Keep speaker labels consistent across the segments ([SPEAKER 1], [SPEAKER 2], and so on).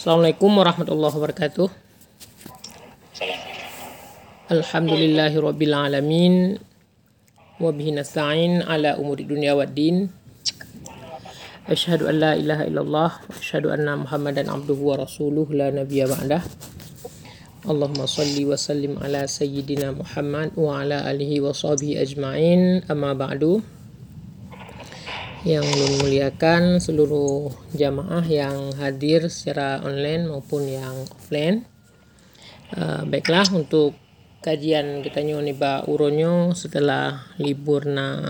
[SPEAKER 1] Assalamualaikum warahmatullahi wabarakatuh. Alhamdulillahirabbil alamin. Wa bihi nasta'in ala umuri dunya waddin. Asyhadu an la ilaha illallah wa asyhadu anna Muhammadan abduhu wa rasuluh la nabiyya ba'dah. Allahumma salli wa sallim ala sayyidina Muhammad wa ala alihi wa sahbihi ajma'in. Amma ba'du yang memuliakan seluruh jamaah yang hadir secara online maupun yang offline. Uh, baiklah untuk kajian kita ni ba uronyo setelah libur na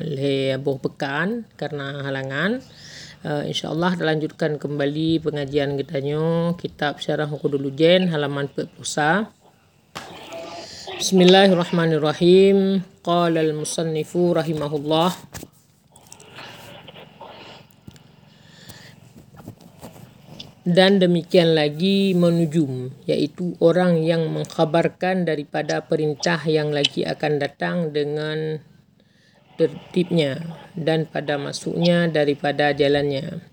[SPEAKER 1] le buh pekan karena halangan. Uh, InsyaAllah lanjutkan kembali pengajian kita nyo kitab syarah Hukudul Ujen halaman 40. Bismillahirrahmanirrahim. Qala al-musannifu rahimahullah. Dan demikian lagi menujum iaitu orang yang mengkhabarkan daripada perintah yang lagi akan datang dengan tertibnya dan pada masuknya daripada jalannya.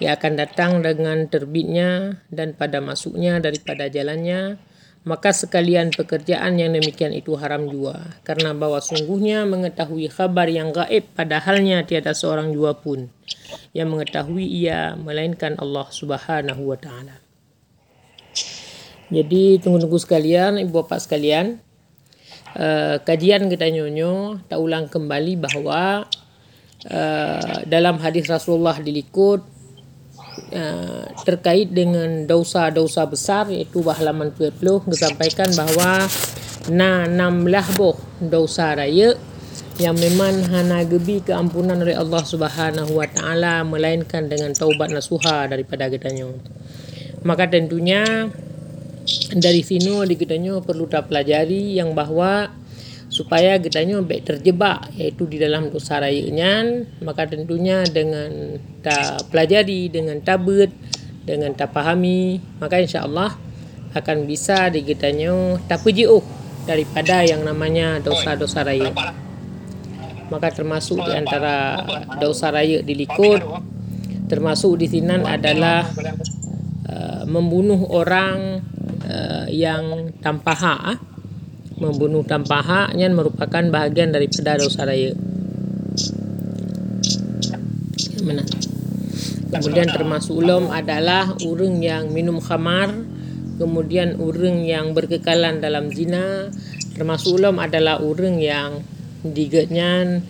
[SPEAKER 1] Yang akan datang dengan terbitnya dan pada masuknya daripada jalannya maka sekalian pekerjaan yang demikian itu haram jua karena bahawa sungguhnya mengetahui khabar yang gaib padahalnya tiada seorang jua pun yang mengetahui ia melainkan Allah Subhanahu wa taala. Jadi tunggu-tunggu sekalian, ibu bapa sekalian, uh, kajian kita nyonyo tak ulang kembali bahawa uh, dalam hadis Rasulullah dilikut uh, terkait dengan dosa-dosa besar iaitu halaman 20 disampaikan bahawa na enam lahboh dosa raya yang memang hana gebi keampunan oleh Allah Subhanahu wa taala melainkan dengan taubat nasuha daripada kitanya. Maka tentunya dari sini di kitanya perlu kita pelajari yang bahawa supaya kitanya baik terjebak iaitu di dalam dosa rayanya maka tentunya dengan tak pelajari dengan tabut dengan tak pahami maka insya-Allah akan bisa di kitanya tak pujiuh daripada yang namanya dosa-dosa raya maka termasuk di antara dosa raya dilikut termasuk di sini adalah uh, membunuh orang uh, yang tanpa hak uh. Membunuh tanpa hak merupakan bahagian daripada dosa raya. Mana? Kemudian termasuk ulum adalah orang yang minum khamar kemudian orang yang berkekalan dalam zina termasuk ulum adalah orang yang diganya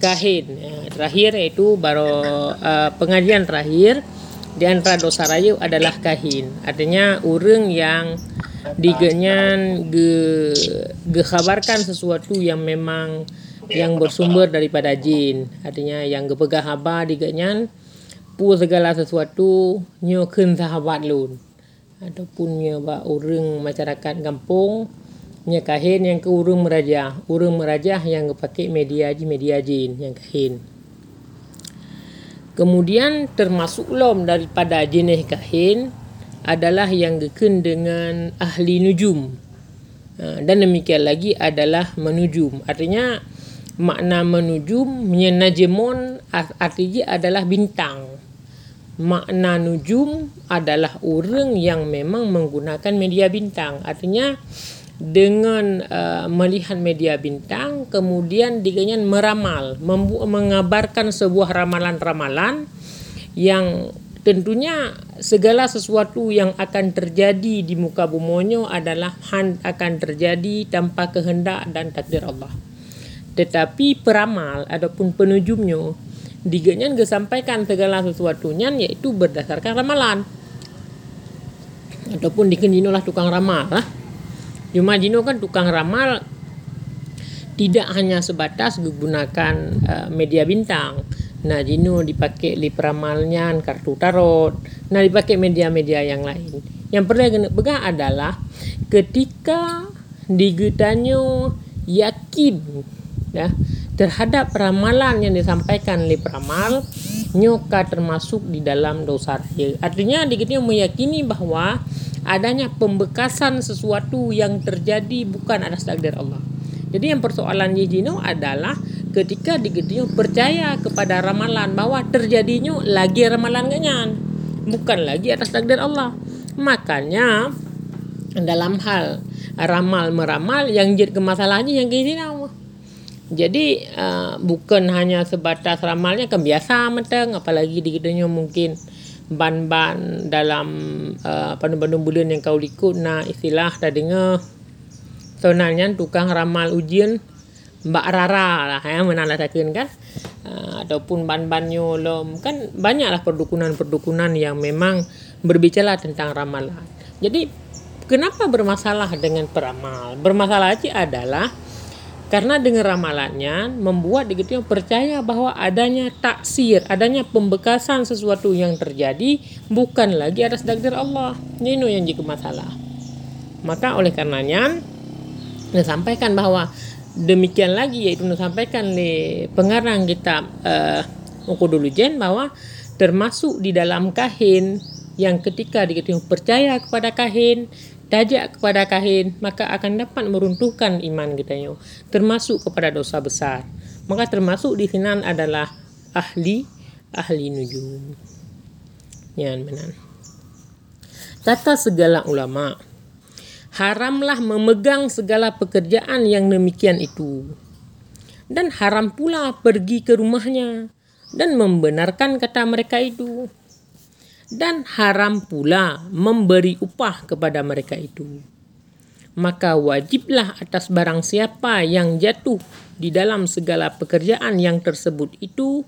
[SPEAKER 1] kahin. Ya, terakhir itu baru uh, pengajian terakhir di antara dosa raya adalah kahin. Artinya orang yang digenyan ge gekhabarkan sesuatu yang memang yang bersumber daripada jin. Artinya yang gepegang haba digenyan pu segala sesuatu nyo kun sahabat lun. Ataupun nyo ba orang masyarakat kampung nya kahin yang ke urung merajah. Urung merajah yang pakai media ji media jin yang kahin. Kemudian termasuk lom daripada jenis kahin adalah yang gekun dengan ahli nujum. Ha, dan demikian lagi adalah menujum. Artinya makna menujum menajemon artinya adalah bintang. Makna nujum adalah orang yang memang menggunakan media bintang. Artinya dengan uh, melihat media bintang kemudian diganyan meramal mengabarkan sebuah ramalan-ramalan yang tentunya segala sesuatu yang akan terjadi di muka bumi adalah akan terjadi tanpa kehendak dan takdir Allah. Tetapi peramal ataupun penujumnya diganyan disampaikan segala sesuatunya yaitu berdasarkan ramalan. Ataupun dikenjinulah tukang ramal lah. Cuma Jino kan tukang ramal tidak hanya sebatas menggunakan uh, media bintang. Nah, Jino dipakai di peramalnya kartu tarot. Nah, dipakai media-media yang lain. Yang perlu kena pegang adalah ketika digetanyo yakin ya terhadap ramalan yang disampaikan oleh peramal nyoka termasuk di dalam dosa raya. Artinya digetanyo meyakini bahawa adanya pembekasan sesuatu yang terjadi bukan atas takdir Allah. Jadi yang persoalan Yijino adalah ketika digediyo percaya kepada ramalan bahwa terjadinya lagi ramalan ganyan. bukan lagi atas takdir Allah makanya dalam hal ramal meramal yang jadi kemasalahnya yang gini nama jadi uh, bukan hanya sebatas ramalnya kan biasa menteng apalagi di kitanya mungkin ban-ban dalam uh, pandang-pandang bulan yang kau ikut nah istilah dah dengar sebenarnya tukang ramal ujian Mbak Rara lah ya menandakan kan uh, ataupun ban-ban nyolom kan banyaklah perdukunan-perdukunan yang memang berbicara tentang ramalan. Jadi kenapa bermasalah dengan peramal? Bermasalah aja adalah karena dengan ramalannya membuat gitu percaya bahwa adanya taksir, adanya pembekasan sesuatu yang terjadi bukan lagi atas takdir Allah. Ini yang jadi masalah. Maka oleh karenanya sampaikan bahwa demikian lagi yaitu sampaikan le pengarang kitab uh, dulu jen bahwa termasuk di dalam kahin yang ketika dikatakan percaya kepada kahin tajak kepada kahin maka akan dapat meruntuhkan iman kita termasuk kepada dosa besar. Maka termasuk di sini adalah ahli ahli nujum. Yang benar kata segala ulama haramlah memegang segala pekerjaan yang demikian itu dan haram pula pergi ke rumahnya dan membenarkan kata mereka itu dan haram pula memberi upah kepada mereka itu. Maka wajiblah atas barang siapa yang jatuh di dalam segala pekerjaan yang tersebut itu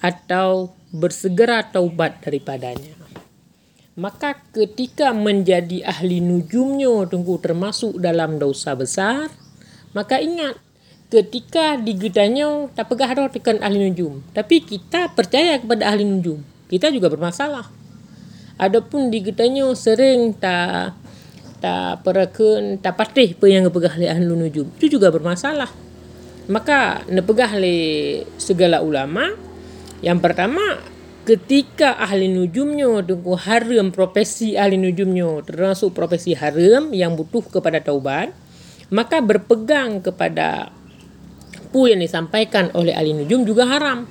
[SPEAKER 1] atau bersegera taubat daripadanya. Maka ketika menjadi ahli nujumnya tunggu termasuk dalam dosa besar, maka ingat ketika digedanya tak pegah dah tekan ahli nujum. Tapi kita percaya kepada ahli nujum kita juga bermasalah. Adapun di kitanya sering tak tak perakun tak patih apa yang pegah le ahli nujum. Itu juga bermasalah. Maka nak pegah le segala ulama yang pertama ketika ahli nujumnya tunggu haram profesi ahli nujumnya termasuk profesi haram yang butuh kepada taubat maka berpegang kepada apa yang disampaikan oleh ahli nujum juga haram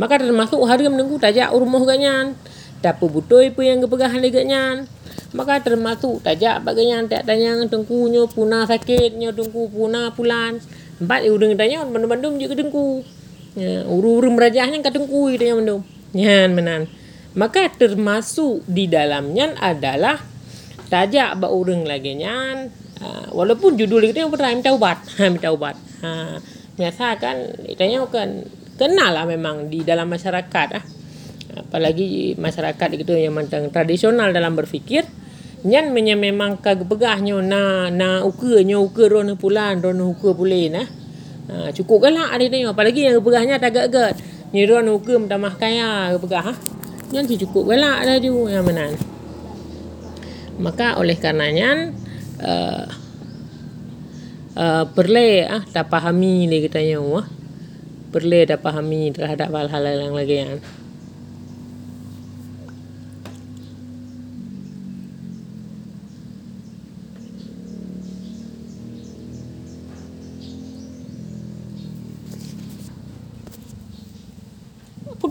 [SPEAKER 1] Maka termasuk hari menunggu tajak rumah ganyan. Tapi butuh ibu yang kepegahan ganyan. Maka termasuk tajak bagian tak tanya tengkunya punah sakitnya tengku punah pulan. Empat ibu dengan tanya bandung-bandung juga tengku. Ya, uru-uru merajahnya kat tengku itu yang bandung. Ya, menan. Maka termasuk di dalamnya adalah tajak ba urang lagi nyan. Uh, walaupun judul itu yang pertama minta ubat. Ha, minta ubat. Ha, biasa kan, ditanya kan kenal lah memang di dalam masyarakat ah. Apalagi masyarakat itu yang macam tradisional dalam berfikir. Nyan menya memang kag pegahnya na na ukanya ukur rona pulan rona ukur pulin ah. Ha, cukup galak ada tengok apalagi yang pegahnya tak agak Rona ukur minta mah kaya pegah ah. Nyan si cukup galak dah tu yang menan. Maka oleh karenanya uh, uh, perle ah tak pahami ni katanya wah perlu dah pahami terhadap hal-hal yang lagi yang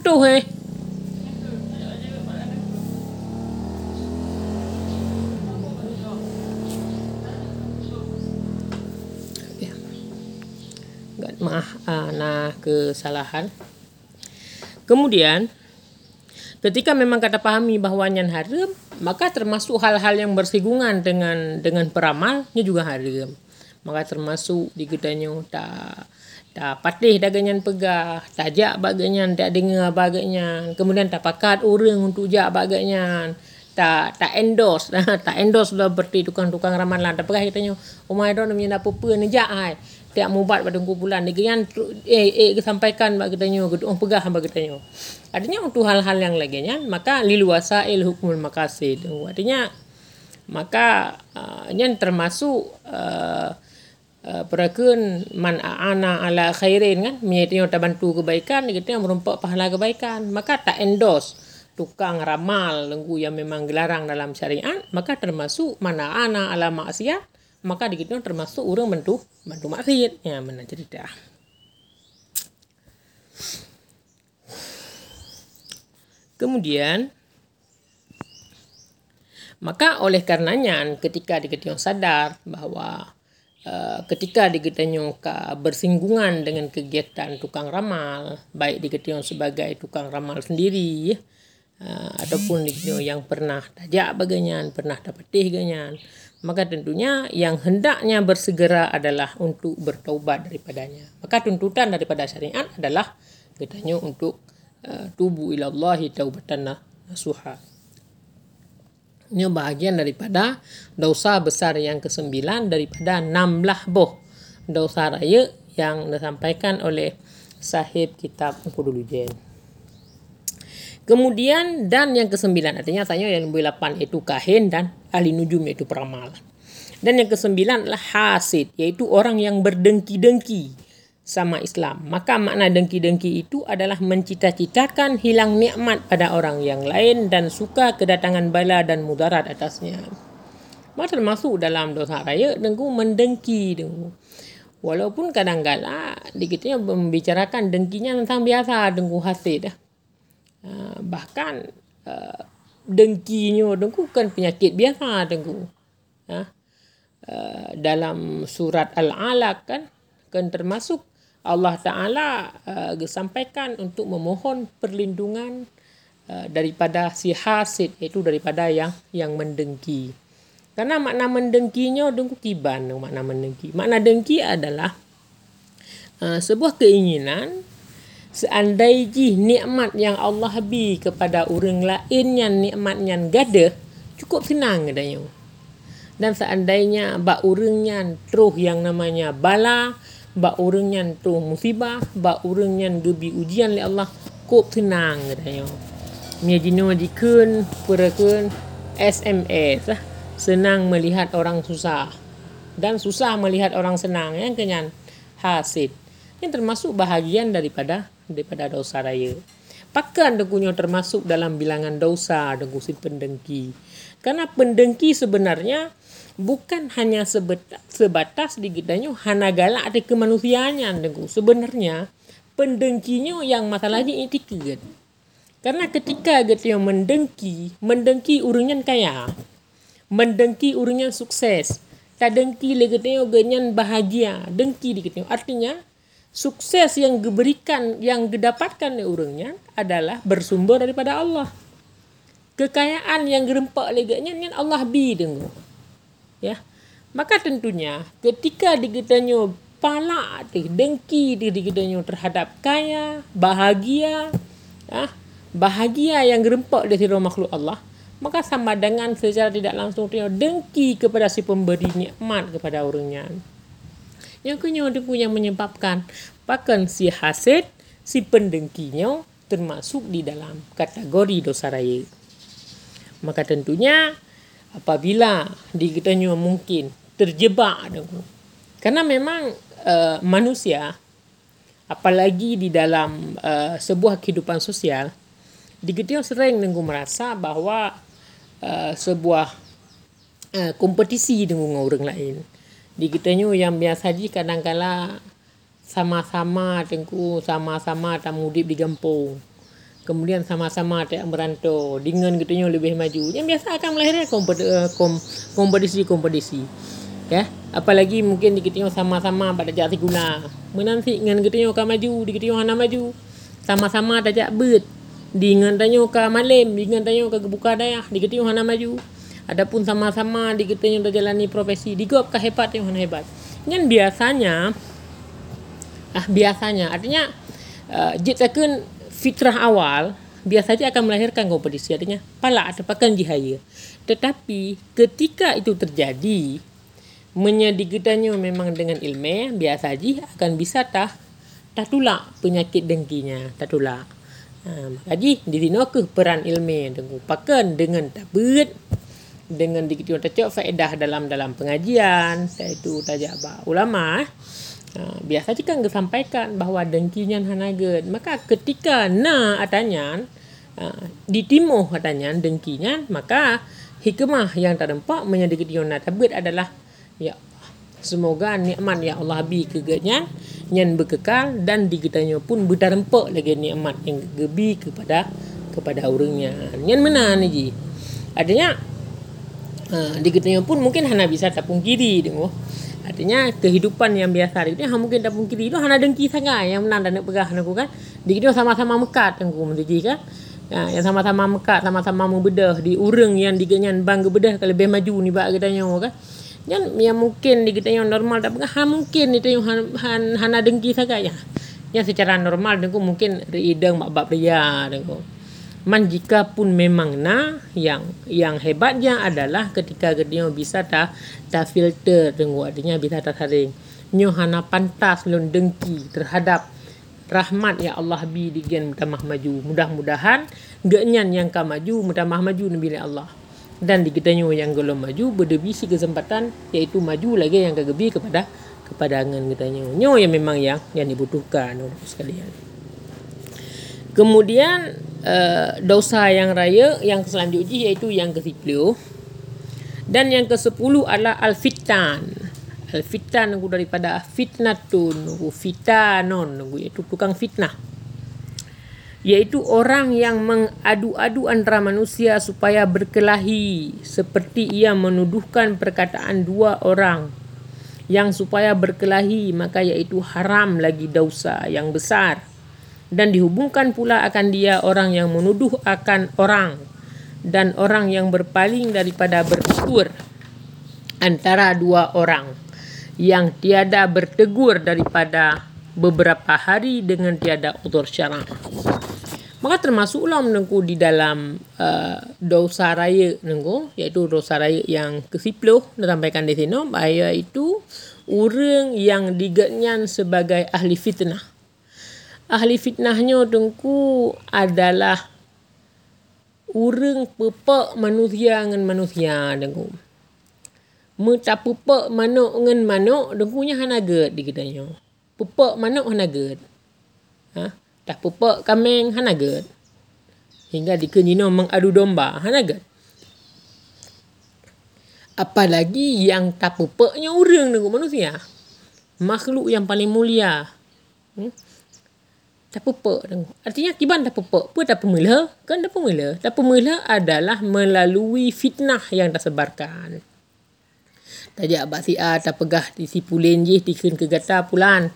[SPEAKER 1] putuh eh maaf nah kesalahan. Kemudian ketika memang kata pahami bahawa nyan haram, maka termasuk hal-hal yang bersinggungan dengan dengan peramalnya juga haram. Maka termasuk di gedanya tak tak patih dagangan pegah, tak jak tak dengar baganya. Kemudian tak pakat orang untuk jak baganya. Tak tak endorse, tak endorse lah berarti tukang-tukang ramalan. Tak pegah katanya, oh my god, namanya apa-apa ni jak ai tiap mubat pada kumpulan ni kan eh eh sampaikan bagi tanya gedung pegah bagi tanya artinya untuk hal-hal yang lainnya maka liluasa il hukmul makasid artinya maka uh, yang termasuk uh, uh, perakun man ana ala khairin kan? Menyatakan tak bantu kebaikan kita yang merompak pahala kebaikan. Maka tak endorse tukang ramal lenggu yang memang gelarang dalam syariat maka termasuk mana ana ala maksiat maka di kita termasuk orang bantu bantu maksiat. Ya mana cerita. Kemudian Maka oleh karenanya ketika diketahui sadar bahawa uh, ketika diketahui bersinggungan dengan kegiatan tukang ramal, baik diketahui sebagai tukang ramal sendiri uh, ataupun diketahui yang pernah tajak baganyan, pernah dapat teh ganyan, maka tentunya yang hendaknya bersegera adalah untuk bertaubat daripadanya. Maka tuntutan daripada syariat adalah katanya untuk uh, tubu ila Allah taubatan nasuha. Ini bahagian daripada dosa besar yang kesembilan daripada enam belah boh dosa raya yang disampaikan oleh sahib kitab Qudulujen. Kemudian dan yang kesembilan artinya tanya yang lebih lapan iaitu kahin dan ahli nujum iaitu peramal. Dan yang kesembilan adalah hasid iaitu orang yang berdengki-dengki sama Islam. Maka makna dengki-dengki itu adalah mencita-citakan hilang nikmat pada orang yang lain dan suka kedatangan bala dan mudarat atasnya. Maka termasuk dalam dosa raya dengku mendengki dengku. Walaupun kadang-kala dikitnya membicarakan dengkinya tentang biasa dengku hasil dah. Uh, bahkan uh, dengkinya dengku kan penyakit biasa dengku. Uh, dalam surat Al-Alaq kan kan termasuk Allah Ta'ala uh, sampaikan untuk memohon perlindungan uh, daripada si hasid iaitu daripada yang yang mendengki. Karena makna mendengkinya dengku kiban makna mendengki. Makna dengki adalah uh, sebuah keinginan seandainya nikmat yang Allah beri kepada orang lain yang nikmat yang gada cukup senang katanya. Dan seandainya bak orang yang terus yang namanya bala, bak orang yang tu musibah bak orang yang gebi ujian oleh Allah kop tenang katanya Mia jino dikun perakun SMS lah. Senang melihat orang susah. Dan susah melihat orang senang. Yang kenyan hasil. Yang termasuk bahagian daripada daripada dosa raya. Pakan dekunya termasuk dalam bilangan dosa dengan si pendengki. Karena pendengki sebenarnya bukan hanya sebatas, sebatas digitanya hana galak ada kemanusiaan dengan sebenarnya pendengkinya yang masalahnya itu kan. Karena ketika gitu mendengki mendengki urungan kaya. Mendengki urungan sukses. Tak dengki lagi gitu ganyan bahagia. Dengki di artinya sukses yang diberikan yang didapatkan oleh urungnya adalah bersumber daripada Allah. Kekayaan yang gerempak lagi yang Allah bi dengan ya. Maka tentunya ketika dikitanya pala dengki dikitanya terhadap kaya bahagia ya bahagia yang gerempak dari roh makhluk Allah maka sama dengan secara tidak langsung dia dengki kepada si pemberi nikmat kepada orangnya yang kedua dia punya menyebabkan bahkan si hasid si pendengkinya termasuk di dalam kategori dosa raya. Maka tentunya apabila diketanya mungkin terjebak dengan karena memang uh, manusia apalagi di dalam uh, sebuah kehidupan sosial diketanya sering dengan merasa bahawa uh, sebuah uh, kompetisi dengan orang lain. Diketanya yang biasa di kadang-kala sama-sama tengku sama-sama tak mudip di kampung kemudian sama-sama tak merantau. Dengan katanya lebih maju. Yang biasa akan melahirkan eh, kompetisi-kompetisi. Ya? Apalagi mungkin diketanya sama-sama pada jati gula menanti dengan katanya akan maju diketanya hana maju. Sama-sama tajak bet. Dengan tanya ke malam dengan tanya ke buka daya diketanya hana maju. Adapun sama-sama diketanya dah jalani profesi digop ke hebat yang hebat. Kan biasanya ah biasanya artinya uh, jit fitrah awal biasa saja akan melahirkan kompetisi. Artinya pala atau pakan jihaya tetapi ketika itu terjadi menyedigitannya memang dengan ilmu biasa saja akan bisa tah tulak penyakit dengkinya tak tulak. Ha, jadi dirino ke peran ilmu dengan pakan dengan tabut dengan dikit tak faedah dalam dalam pengajian itu tajak ulama eh. Ha, biasa jika kita sampaikan bahawa dengkinya hanagen maka ketika na atanya uh, di timur atanya dengkinya maka hikmah yang terdampak menyedikit yang tabut adalah ya semoga nikmat yang Allah bi kegenya yang berkekal dan digitanya pun bertarempak lagi nikmat yang gebi kepada kepada orangnya. Yang mana ni ji? Adanya Ha, di kita pun mungkin hana bisa tapung kiri tengok. Artinya kehidupan yang biasa itu hanya mungkin tapung kiri itu hana dengki sangat yang menang dan nak pegah aku kan. Di kita sama-sama mekat tengok menjadi kan. Ya, yang sama-sama mekat, sama-sama membedah di urang yang digenyan bang bedah kalau lebih maju ni bak katanya kan. Yang yang mungkin di kita yang normal tak ha, mungkin itu yang han, han, hana dengki sangat ya. Yang secara normal tengok mungkin reidang mak bab dia tengok. Man jika pun memang na yang yang hebatnya adalah ketika dia bisa ta ta filter tengok artinya bisa ta saring. Nyo hana pantas lun dengki terhadap rahmat ya Allah bi di gen mutamah maju. Mudah-mudahan genyan yang ka maju mutamah maju nabi Allah. Dan di kita yang belum maju berdebisi kesempatan iaitu maju lagi yang kegebi kepada kepada kita nyo. yang memang yang yang dibutuhkan sekalian. Kemudian uh, dosa yang raya yang selanjutnya iaitu yang ke-10 dan yang ke-10 adalah al-fitan. Al-fitan nunggu daripada fitnatun fitanon iaitu tukang fitnah. Iaitu orang yang mengadu-adu antara manusia supaya berkelahi seperti ia menuduhkan perkataan dua orang yang supaya berkelahi maka iaitu haram lagi dosa yang besar dan dihubungkan pula akan dia orang yang menuduh akan orang dan orang yang berpaling daripada bertegur antara dua orang yang tiada bertegur daripada beberapa hari dengan tiada utur syara. Maka termasuklah menengku di dalam uh, dosa raya nengku iaitu dosa raya yang ke-10 disampaikan di sini iaitu orang yang digenyan sebagai ahli fitnah ahli fitnahnya tengku adalah orang pepak manusia dengan manusia tengku. Meta pepak manuk dengan manuk tengkunya hanaget di kitanya. Pepak manuk hanaget. Ha? Tak pepak kameng hanaget. Hingga di kenyino mengadu domba hanaget. Apalagi yang tak pepaknya orang dengan manusia. Makhluk yang paling mulia. Hmm? Tak pupa artinya kiban tak pupa apa tak pemula kan tak pemula. Tak pemula adalah melalui fitnah yang tersebarkan tajak abak si A tak pegah di si pulin je tikin ke gata pulan.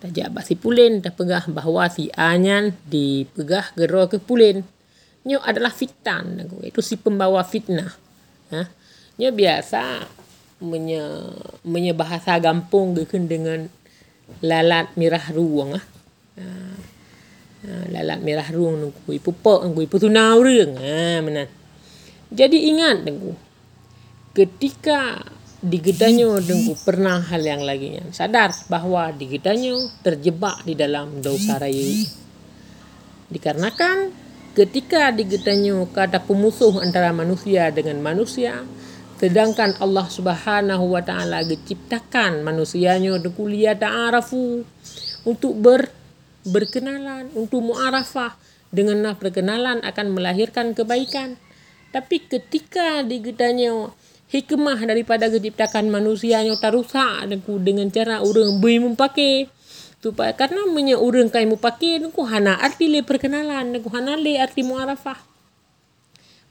[SPEAKER 1] Tajak abak si pulin tak pegah bahawa si A nyan dipegah gero ke pulin. Nyo adalah fitan itu si pembawa fitnah. Ha? Biasa menye menye bahasa gampung dengan lalat mirah ruang ah. Ha, lalat merah ruang nunggu ipu pok nunggu ipu tunau ring ha mana jadi ingat nunggu ketika di gedanyo nunggu pernah hal yang lagi sadar bahawa di gedanyo terjebak di dalam dosa raya. Dikarenakan ketika di gedanyo kata pemusuh antara manusia dengan manusia sedangkan Allah Subhanahu wa taala ciptakan manusianya untuk kuliah ta'arafu untuk ber berkenalan, untuk mu'arafah. Dengan perkenalan akan melahirkan kebaikan. Tapi ketika digedanya hikmah daripada keciptakan manusia yang terusak dengan cara orang beri mempakai. Supaya karena punya orang kai mempakai aku hana arti le perkenalan, aku hana le arti mu'arafah.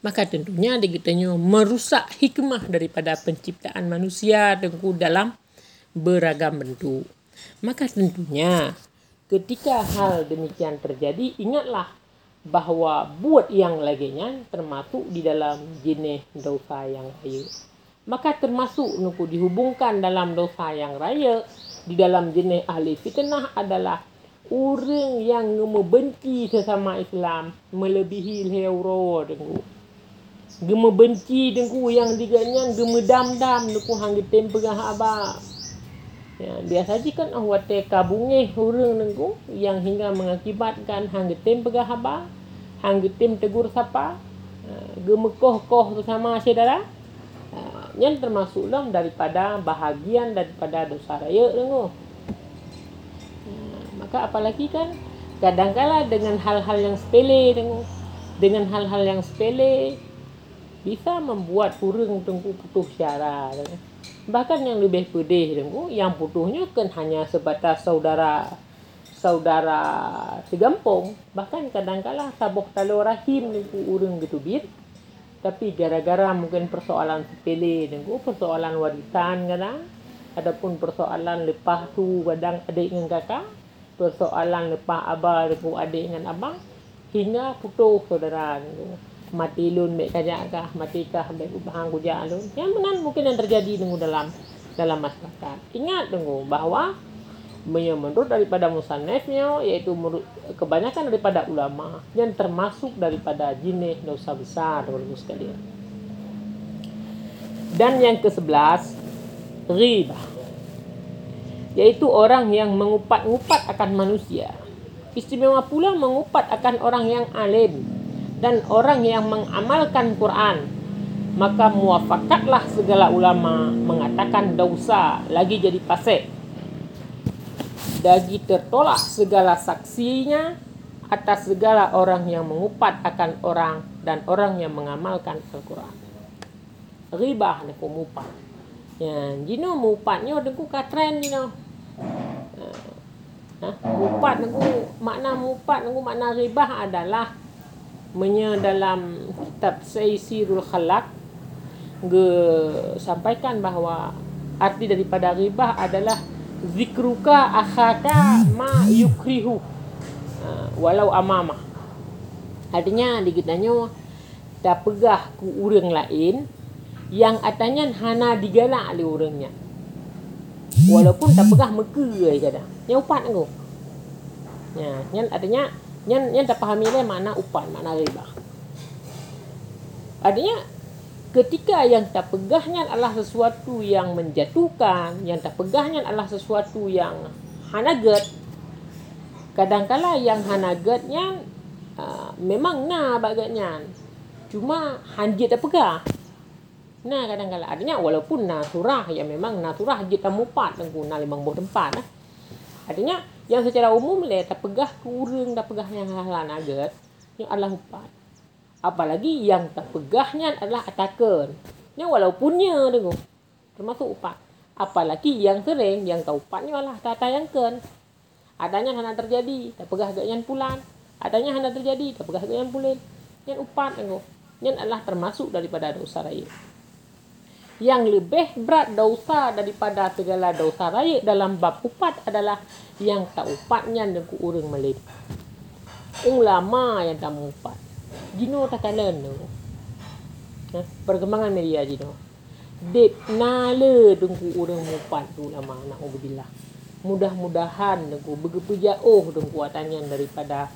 [SPEAKER 1] Maka tentunya digitanya merusak hikmah daripada penciptaan manusia dalam beragam bentuk. Maka tentunya ketika hal demikian terjadi, ingatlah bahawa buat yang laginya termasuk di dalam jenis dosa yang raya. Maka termasuk nuku dihubungkan dalam dosa yang raya di dalam jenis ahli fitnah adalah orang yang membenci sesama Islam melebihi heuro dengku. Gema benci dengku yang diganyan gema dam-dam nuku hang getem pegah abang. Ya, biasa je kan awak teka bungi hurung nengku yang hingga mengakibatkan hang getim pegah haba, hang getim tegur sapa, uh, gemekoh-koh bersama saudara. Uh, yang termasuk dalam daripada bahagian daripada dosa raya nengku. Uh, maka apalagi kan kadang-kala dengan hal-hal yang sepele nengku. Dengan hal-hal yang sepele bisa membuat hurung tengku putus syara. Bahkan yang lebih pedih dengu, yang putuhnya kan hanya sebatas saudara saudara segampung. Bahkan kadang-kala sabuh talo rahim ni urang gitu bir. tapi gara-gara mungkin persoalan sepele dengan persoalan warisan kadang. Adapun persoalan lepas tu kadang adik dengan kakak. Persoalan lepas abah dengan adik dengan abang. Hingga putus saudara mati lun mek kajak kah mati kah mek ubahang kujak lun yang benar mungkin yang terjadi dengan dalam dalam masyarakat ingat tunggu bahawa menurut daripada musannifnya iaitu kebanyakan daripada ulama yang termasuk daripada jenis dosa besar Bapak sekalian. Dan yang ke-11 riba yaitu orang yang mengupat-ngupat akan manusia. Istimewa pula mengupat akan orang yang alim dan orang yang mengamalkan Quran. Maka muafakatlah segala ulama mengatakan dosa lagi jadi pasir dagi tertolak segala saksinya atas segala orang yang mengupat akan orang dan orang yang mengamalkan Al-Quran. Ribah ni mupat. Ya, jino mupatnya deku katren jino. Ha, mupat deku makna mupat deku makna ribah adalah menya dalam kitab Sayyidul Khalaq ge sampaikan bahawa arti daripada ribah adalah zikruka akhaka ma yukrihu. Uh, walau amama. Artinya dikitanya tak pegah ku orang lain yang atanya hana digalak oleh orangnya. Walaupun tak pegah meka ai kada yang upat aku. Ya yang artinya yang yang tak fahami lah makna upat makna riba artinya ketika yang tak pegahnya adalah sesuatu yang menjatuhkan, yang tak pegahnya adalah sesuatu yang hanaget, kadang-kala yang hanagetnya uh, memang na baganya. Cuma hanjit tak pegah. Nah kadang-kala artinya walaupun na surah yang memang na surah tak mupat dan guna limang buah tempat. Eh. Artinya yang secara umum le tak pegah kurang tak pegah yang hal-hal naget yang adalah upat. Apalagi yang terpegahnya adalah atakan. Yang walaupunnya dengu. Termasuk upat. Apalagi yang sering yang tahu upatnya adalah tak tayangkan. Adanya hanya terjadi. Tak pegah yang pulan. Adanya hanya terjadi. Tak pegah yang pulen. Yang upat dengu. Yang adalah termasuk daripada dosa raya. Yang lebih berat dosa daripada segala dosa raya dalam bab upat adalah yang tak upatnya dengan urang melid. Ulama yang tak upat. Gino tak kalen tu. Ha? Perkembangan media Gino. Dep nala dengku orang mupat tu lama nak ubillah. Mudah-mudahan dengku begitu jauh dengku atanyan daripada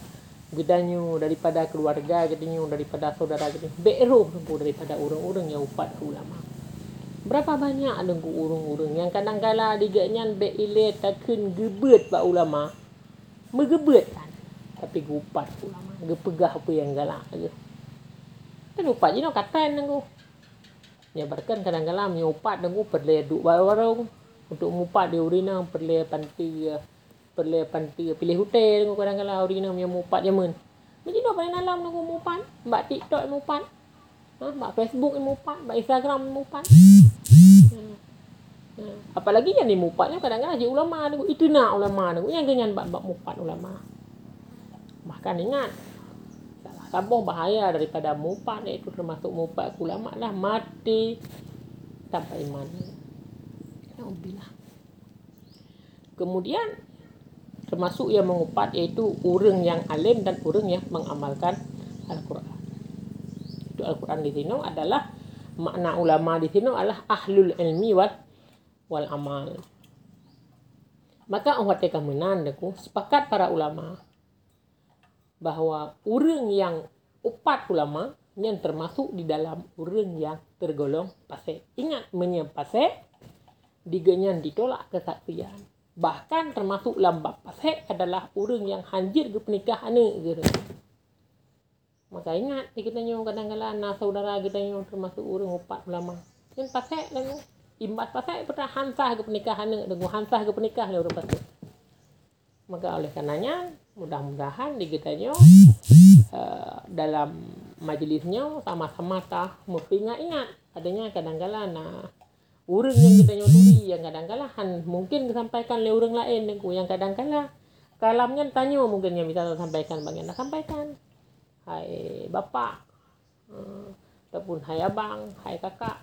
[SPEAKER 1] gedanyu daripada keluarga gedanyu daripada saudara gedanyu dengku daripada orang-orang yang upat ulama. Berapa banyak dengku urung-urung yang kadang-kala diganyan be ile takun gebet pak ulama. Megebet kan. Tapi gupat ulama gepegah apa yang galak aja. Kan upat je no katan nangku. Ya berkan kadang-kadang mi upat nangku perle duk baru untuk mupat di urina perle panti perle panti pilih hotel nangku kadang-kadang urina mi mupat jaman. Macam no paling dalam nangku mupat, mbak TikTok mupat. Ha, mbak Facebook mupat, mbak Instagram mupat. Apalagi yang ni mupatnya kadang-kadang je ulama nangku itu nak ulama nangku yang ganyan mbak-mbak mupat ulama. Bahkan ingat Sabar bahaya daripada mupat itu termasuk mupat ulama lah mati tanpa iman. Alhamdulillah. Kemudian termasuk yang mengupat iaitu orang yang alim dan orang yang mengamalkan Al-Quran. Itu Al-Quran di sini adalah makna ulama di sini adalah ahlul ilmi wal, wal amal. Maka orang kata menandaku sepakat para ulama bahawa orang yang upat ulama yang termasuk di dalam orang yang tergolong pasir. Ingat menyem pasir digenyan ditolak kesaksian. Bahkan termasuk lambak pasir adalah orang yang hanjir ke pernikahan ni. Maka ingat kita nyo kadang-kadang nah saudara kita nyo termasuk orang upat ulama. Yang pasir dengan imbas pasir pernah hansah ke pernikahan ni dengan hansah ke pernikahan orang pasir. Maka oleh karenanya mudah-mudahan di kita uh, eh, dalam majlisnya sama-sama tak ingat-ingat adanya kadang-kadang nah urang yang kita nyoduri yang kadang-kadang mungkin disampaikan oleh orang lain yang kadang-kadang kalamnya tanya mungkin yang bisa sampaikan bagian dah sampaikan hai bapak uh, ataupun hai abang hai kakak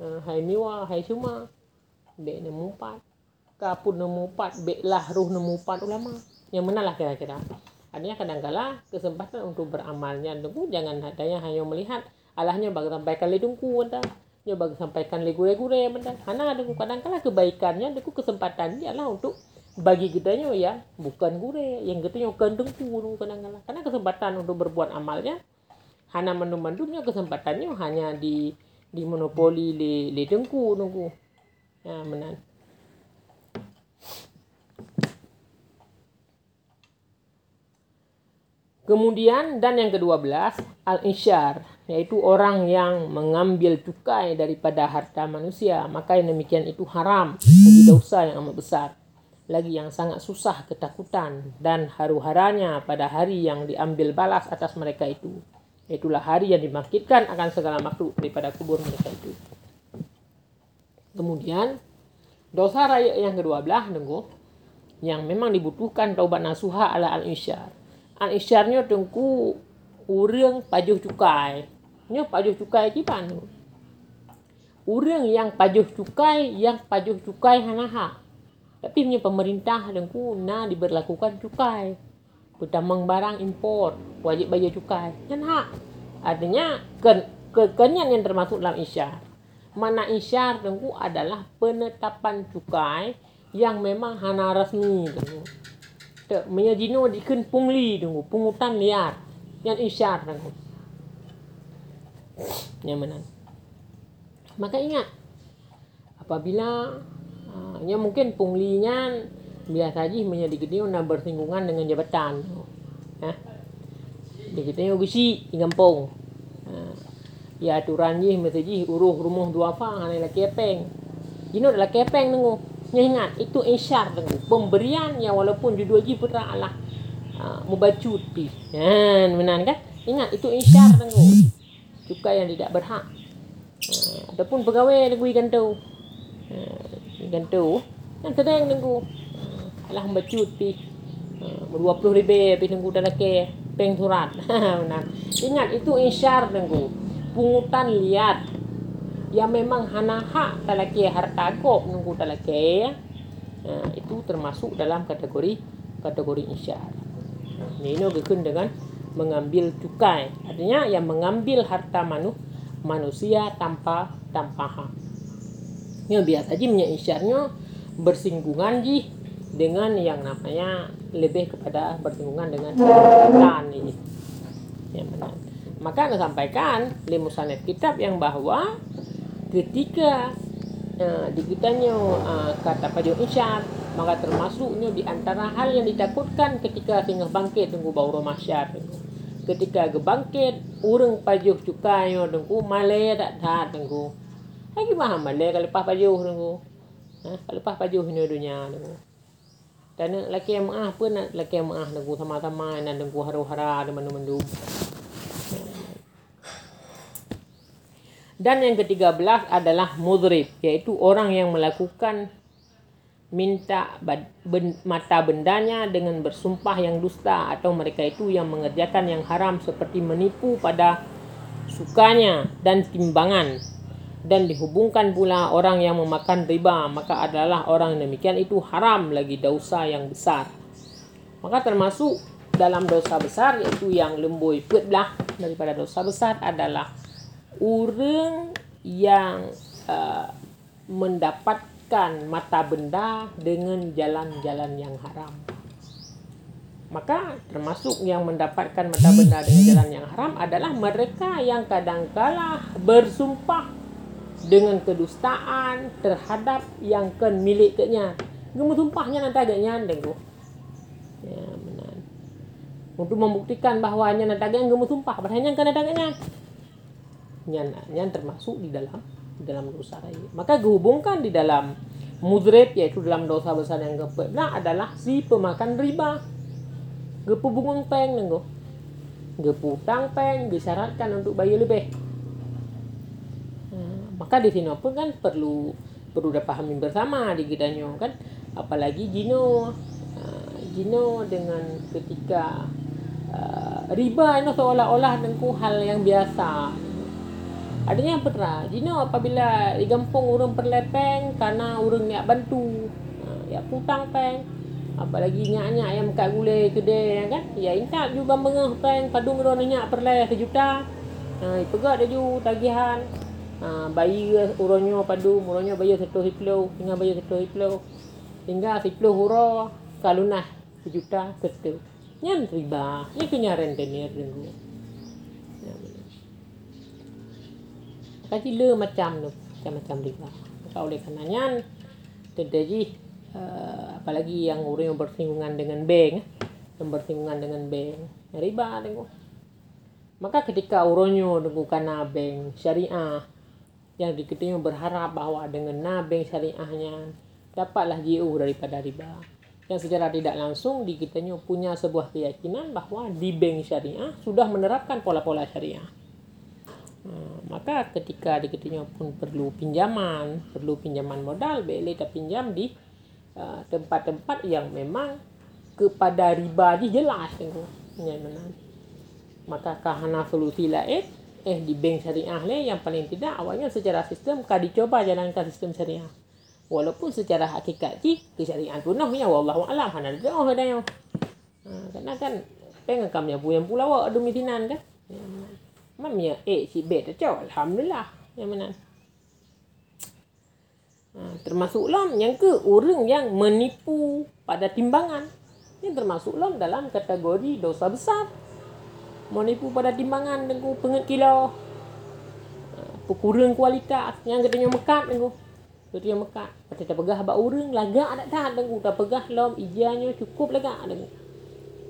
[SPEAKER 1] uh, hai miwa hai cuma be nemu empat kapun nemu empat be lah ruh nemu empat ulama yang mana lah kira-kira Artinya kadang-kala kesempatan untuk beramalnya tunggu jangan adanya hanya melihat alahnya bagi sampaikan le tungku anda. Ya bagi sampaikan le gure-gure anda. Hana ada kadang-kala kebaikannya ada kesempatan ialah untuk bagi kitanya ya bukan gure yang kita kan tungku kadang-kala. Karena kesempatan untuk berbuat amalnya hana mendum-mendumnya kesempatannya hanya di di monopoli le le tungku nunggu. Ya menan. Kemudian dan yang kedua belas al-insyar yaitu orang yang mengambil cukai daripada harta manusia maka yang demikian itu haram bagi dosa yang amat besar lagi yang sangat susah ketakutan dan haru-haranya pada hari yang diambil balas atas mereka itu itulah hari yang dibangkitkan akan segala makhluk daripada kubur mereka itu kemudian dosa raya yang kedua belah nunggu yang memang dibutuhkan taubat nasuha ala al-insyar an isyarnya tengku urang pajuh cukai. Nya pajuh cukai ki pan. Urang yang pajuh cukai, yang pajuh cukai hanaha. Tapi punya pemerintah tengku na diberlakukan cukai. Pertamang barang import, wajib bayar cukai. Kan hak. Artinya ke, ke kenyan yang termasuk dalam isyar. Mana isyar tengku adalah penetapan cukai yang memang hana resmi tengku tak menyajino diken pungli tunggu pungutan liar yang isyar tunggu yang mana maka ingat apabila yang mungkin punglinya biasa saja menjadi gede nak bersinggungan dengan jabatan ha di kita yang besi di kampung ha. ya aturan je mesti je uruh rumah dua fa hanya laki kepeng ini adalah kepeng tunggu Ingat, itu isyar tengku. Pemberian yang walaupun judul ji putra Allah uh, mubacut pi. Kan, benar kan? Ingat, itu isyar tengku. Cukai yang tidak berhak. Uh, ataupun pegawai negeri gantu. Uh, gantu. Yang sedang tengku. Uh, Allah mubacut pi. Uh, 20 ribu pi tengku dalam ke peng surat. benar. Ingat, itu isyar tengku. Pungutan liat yang memang hana hak talaki harta kok nunggu talaki ya. Uh, itu termasuk dalam kategori kategori isyar. Ini no gekun dengan mengambil cukai. Artinya yang mengambil harta manu, manusia tanpa tanpa hak. Yang biasa aja isyarnya bersinggungan ji dengan yang namanya lebih kepada bersinggungan dengan kebenaran ini. Yang benar. Maka saya sampaikan di kitab yang bahwa ketika uh, dikitanya uh, kata pada isyar maka termasuknya di antara hal yang ditakutkan ketika tengah bangkit tunggu bau masyar ketika gebangkit urang pajuh cukai tunggu malai tak tak tunggu lagi mah malai kalau lepas pajuh tunggu ha? Kalau lepas pajuh ini dunia tunggu dan laki yang maah pun nak laki yang maah tunggu sama-sama nak tunggu haru-hara dan menu-menu Dan yang ketiga belas adalah mudrib, iaitu orang yang melakukan minta mata bendanya dengan bersumpah yang dusta atau mereka itu yang mengerjakan yang haram seperti menipu pada sukanya dan timbangan dan dihubungkan pula orang yang memakan riba maka adalah orang demikian itu haram lagi dosa yang besar maka termasuk dalam dosa besar yaitu yang lembui petlah daripada dosa besar adalah orang yang uh, mendapatkan mata benda dengan jalan-jalan yang haram. Maka termasuk yang mendapatkan mata benda dengan jalan yang haram adalah mereka yang kadang-kala bersumpah dengan kedustaan terhadap yang kan miliknya. Gemu sumpahnya nanti agaknya dengu. Ya, benar. Untuk membuktikan bahawa hanya nanti agaknya gemu sumpah. Padahal kan agaknya yang, yang termasuk di dalam di dalam dosa raya. Maka dihubungkan di dalam mudrib yaitu dalam dosa besar yang keempat nah adalah si pemakan riba. Gepu bungung peng nenggo. Gepu tang peng disyaratkan untuk bayar lebih. Maka di sini pun kan perlu perlu dipahami bersama di gidanyo kan apalagi Jino uh, Jino dengan ketika uh, riba itu seolah-olah nengku hal yang biasa Adanya apa terah? Jino apabila digampung urang perlepeng karena urang ni bantu. Ha, ya putang peng. Apalagi nyak-nyak yang kat gulai kedai kan. Ya intak juga bangeng peng padung nyak perle sejuta. Ha, ipegak dia ju tagihan. Ha, bayi uronyo padu, uronyo bayi satu hiplo, tinggal bayi satu hiplo. Tinggal hiplo huro kalunah sejuta satu. Nyan riba. Ni kenya rentenir dengku. Kaji le macam tu. Macam-macam riba. Maka oleh karenanya, terjadi uh, apalagi yang orang yang bersinggungan dengan bank. Yang bersinggungan dengan bank. Riba tengok. Maka ketika uronyo dengan kana bank syariah yang diketahui berharap bahawa dengan na bank syariahnya dapatlah jauh daripada riba. Yang secara tidak langsung diketahui punya sebuah keyakinan bahawa di bank syariah sudah menerapkan pola-pola syariah. Hmm, maka ketika diketinya pun perlu pinjaman, perlu pinjaman modal, boleh kita pinjam di uh, tempat-tempat yang memang kepada riba je jelas. Ya, maka kahana solusi lain eh di bank syariah le yang paling tidak awalnya secara sistem kah dicoba jalankan sistem syariah. Walaupun secara hakikat ji kesyariah penuh ya wallahu alam hana ada oh ada. Ha, karena kan pengen kami yang pulau ada mitinan kan. Ya, Mamnya eh si bet tu alhamdulillah. Yang mana? Ha, termasuklah yang ke orang yang menipu pada timbangan. Ini termasuklah dalam kategori dosa besar. Menipu pada timbangan dengan penget kilo. Ha, Pekurang kualitas yang katanya mekat dengan Katanya mekat. Kata tak pegah abak orang lagak ada tak dengan tak pegah lom ijanya cukup lagak dengan.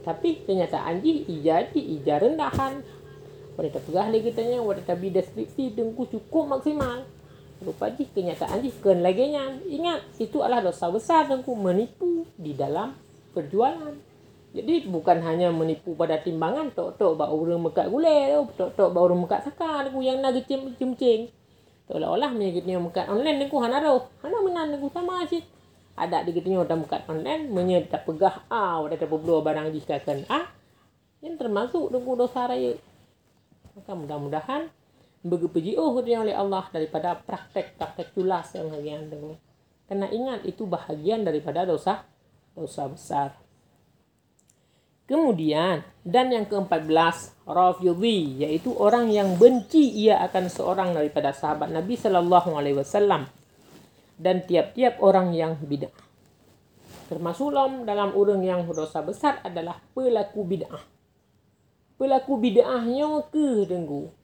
[SPEAKER 1] Tapi ternyata anji ijah di ijah rendahan. Pada tak pegah lagi tanya pada tabi deskripsi tengku cukup maksimal. Rupa ji kenyataan ji ken lagi ingat itu adalah dosa besar tengku menipu di dalam perjualan jadi bukan hanya menipu pada timbangan tok tok bau orang mekat gulai tu tok tok bau orang mekat sakar aku yang nak gecim cing seolah-olah menyebutnya mekat online tengku hana ro hana menan tengku sama sih ada di kita orang mekat online menyebut pegah ah ada tak perlu barang jikakan ah yang termasuk tengku dosa raya Maka mudah-mudahan begitu oh yang oleh Allah daripada praktek-praktek culas yang bagian dengan. Karena ingat itu bahagian daripada dosa dosa besar. Kemudian dan yang ke-14 Rafidhi yaitu orang yang benci ia akan seorang daripada sahabat Nabi sallallahu alaihi wasallam dan tiap-tiap orang yang bid'ah. Termasuk dalam orang yang dosa besar adalah pelaku bid'ah pelaku bid'ahnya ke dengku.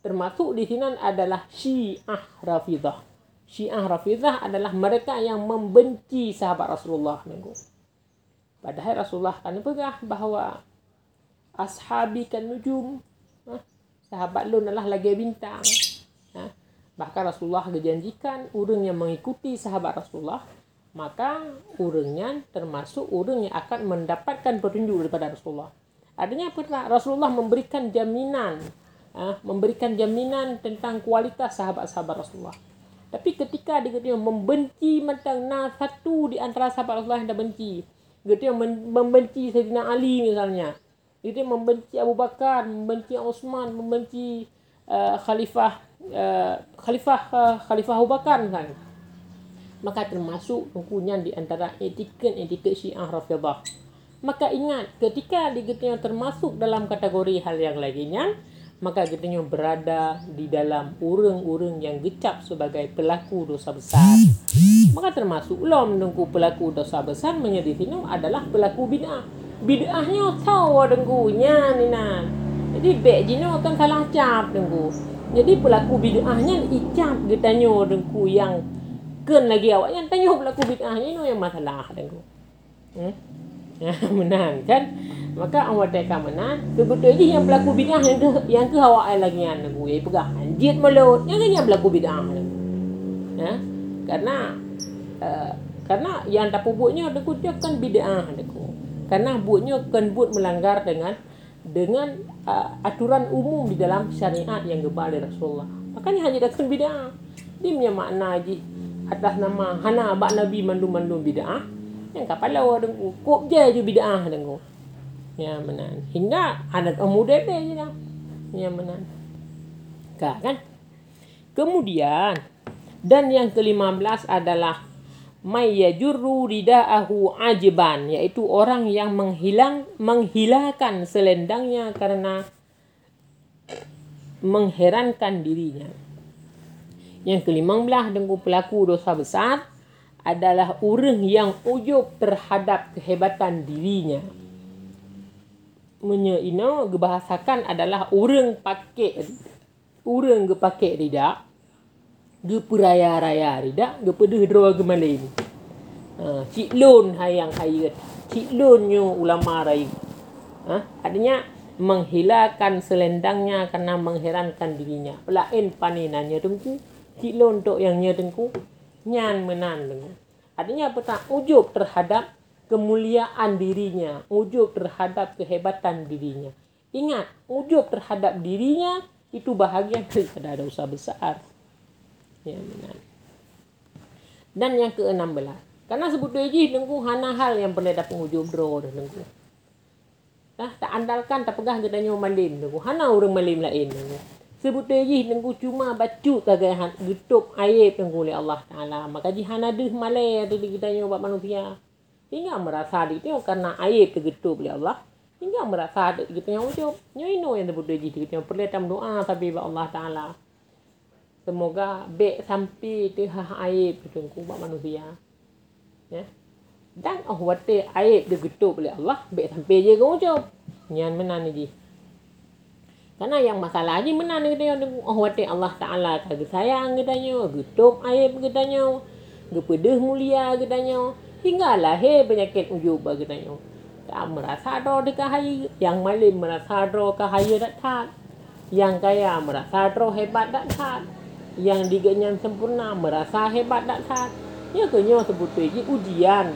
[SPEAKER 1] Termasuk di sini adalah Syiah Rafidah. Syiah Rafidah adalah mereka yang membenci sahabat Rasulullah dengku. Padahal Rasulullah kan pegah bahawa ashabi kan nujum. Ha? Sahabat lu adalah lagi bintang. Ha? Bahkan Rasulullah dijanjikan orang yang mengikuti sahabat Rasulullah maka orangnya termasuk orang yang akan mendapatkan petunjuk daripada Rasulullah. Artinya apa? Rasulullah memberikan jaminan, uh, memberikan jaminan tentang kualitas sahabat-sahabat Rasulullah. Tapi ketika dia membenci tentang nah satu di antara sahabat Rasulullah yang dah benci. Dia membenci Sayyidina Ali misalnya. Dia membenci Abu Bakar, membenci Osman, membenci uh, Khalifah uh, Khalifah uh, Khalifah Abu Bakar misalnya. Maka termasuk hukumnya di antara etiket-etiket Syiah Rafidah. Maka ingat ketika digitunya termasuk dalam kategori hal yang lainnya, maka gitunya berada di dalam urung-urung yang gecap sebagai pelaku dosa besar. Maka termasuk lo menunggu pelaku dosa besar menjadi sini adalah pelaku bid'ah. Bid'ahnya tahu dengkunya ni nan. Jadi bek jino kan salah cap dengku. Jadi pelaku bid'ahnya icap getanya dengku yang ken lagi awak yang tanya pelaku bid'ahnya ni yang masalah dengku. Hmm? menang kan maka awak tak akan menang sebetulnya yang berlaku bid'ah yang ke yang ke awak lagi yang nak gue pegang anjit melut yang kan yang berlaku bid'ah ya karena uh, karena yang tak buatnya ada dia kan bid'ah ada karena buatnya kan buat melanggar dengan dengan uh, aturan umum di dalam syariat yang gebal dari Rasulullah makanya hanya datang bid'ah dia punya makna je atas nama hana abak nabi mandu-mandu bid'ah yang kapal lawa dengu. Kop je je bid'ah dengu. Ya menan. Hingga anak muda dia je lah. Ya menan. Kan? Kemudian dan yang kelima belas adalah may yajurru ridaahu ajban iaitu orang yang menghilang menghilangkan selendangnya karena mengherankan dirinya. Yang kelima belah dengku pelaku dosa besar adalah orang yang ujub terhadap kehebatan dirinya. Menye ino gebahasakan adalah orang pakai orang ge pakai ridak ge peraya-raya ridak ge pedeh dro ge malin. Ha, cik lon hayang hayat. Cik lonyo ulama rai. Ha, artinya menghilangkan selendangnya karena mengherankan dirinya. Pelain paninanya dengku. Cik lon tok yang nya dengku. Nyan menan. Artinya apa tak? Ujub terhadap kemuliaan dirinya. Ujub terhadap kehebatan dirinya. Ingat, ujub terhadap dirinya itu bahagian daripada dosa besar. Ya, benar. Dan yang keenam belas. Karena sebut tuji dengku hana hal yang pernah dapat ujub draw dengku. Nah, tak andalkan tak pegah nyawa malim dengku. Hana orang malim lain dengku. Sebut tuji dengku cuma bacu tagahan getup aib dengku oleh Allah Ta'ala. Maka jihana deh malai di kita nyawa manusia. Hingga merasa di itu karena aib tergetup oleh Allah. Hingga merasa ada kita nyawa ujub. Nyawa yang sebut tuji kita nyawa perlihatkan doa tapi Allah Ta'ala. Semoga baik sampai ke aib tengku buat manusia. Ya. Dan oh wate aib dia getuk oleh Allah, baik sampai je ke ucap. Nyan menan ni Karena yang masalah ni menan ni kita oh wate Allah Taala kagak sayang kita nyo, getuk aib kita nyo, gepedeh mulia kita nyo. Hingga lahir penyakit ujub kita nyo. Tak merasa do dikahai, yang malim merasa do kahaya tak tak. Yang kaya merasa do hebat tak tak yang diganya sempurna merasa hebat tak sah ya kenyo sebut lagi ujian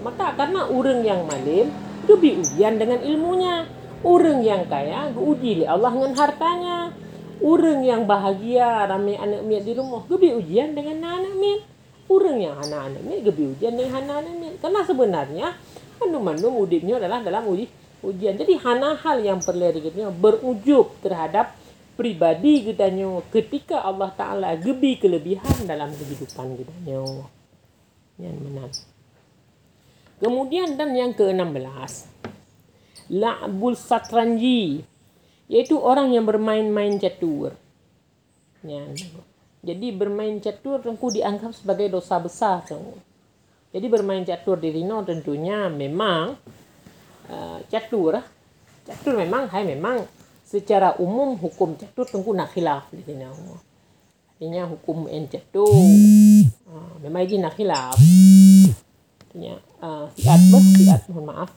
[SPEAKER 1] maka karena orang yang malim lebih ujian dengan ilmunya. Orang yang kaya uji Allah dengan hartanya. Orang yang bahagia ramai anak miat di rumah lebih ujian dengan anak miat. Orang yang anak-anak miat lebih ujian dengan anak-anak miat. Karena sebenarnya mandu-mandu udipnya adalah dalam uji ujian. Jadi hana hal yang perlu dikitnya berujub terhadap pribadi kita nyo ketika Allah Taala gebi kelebihan dalam kehidupan kita nyo. Yang menang. Kemudian dan yang ke-16. La'bul satranji. Iaitu orang yang bermain-main catur. Yang, jadi bermain catur tentu dianggap sebagai dosa besar. Tentu. Jadi bermain catur di Rino tentunya memang uh, catur. Catur memang hai memang secara umum hukum catur tentu nak khilaf di sini. Artinya hukum en catur uh, memang ini nak khilaf. Artinya uh, siat ber, siat mohon maaf.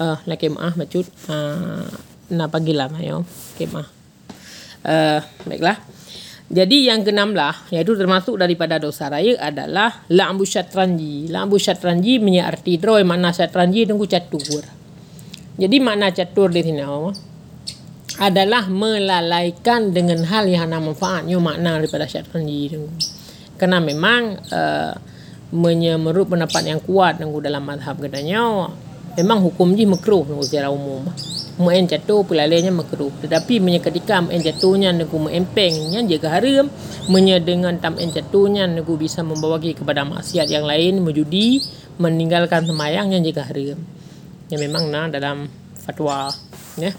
[SPEAKER 1] Uh, la kemah macut uh, na pagilah yo kemah uh, baiklah jadi yang keenam lah, iaitu termasuk daripada dosa raya adalah la'bu syatranji. La'bu syatranji punya arti terus makna syatranji tunggu catur. Jadi makna catur di sini oh, adalah melalaikan dengan hal yang ada manfaatnya makna daripada syatranji. Kerana memang uh, menurut pendapat yang kuat tunggu dalam mazhab katanya memang hukum ji makruh secara umum. Main jatuh pelalainya makruh. Tetapi menye ketika main jatuhnya neku mempengnya jaga haram menye dengan tam main jatuhnya neku bisa membawa kepada maksiat yang lain menjudi meninggalkan semayangnya jaga haram yang memang nah dalam fatwa ya.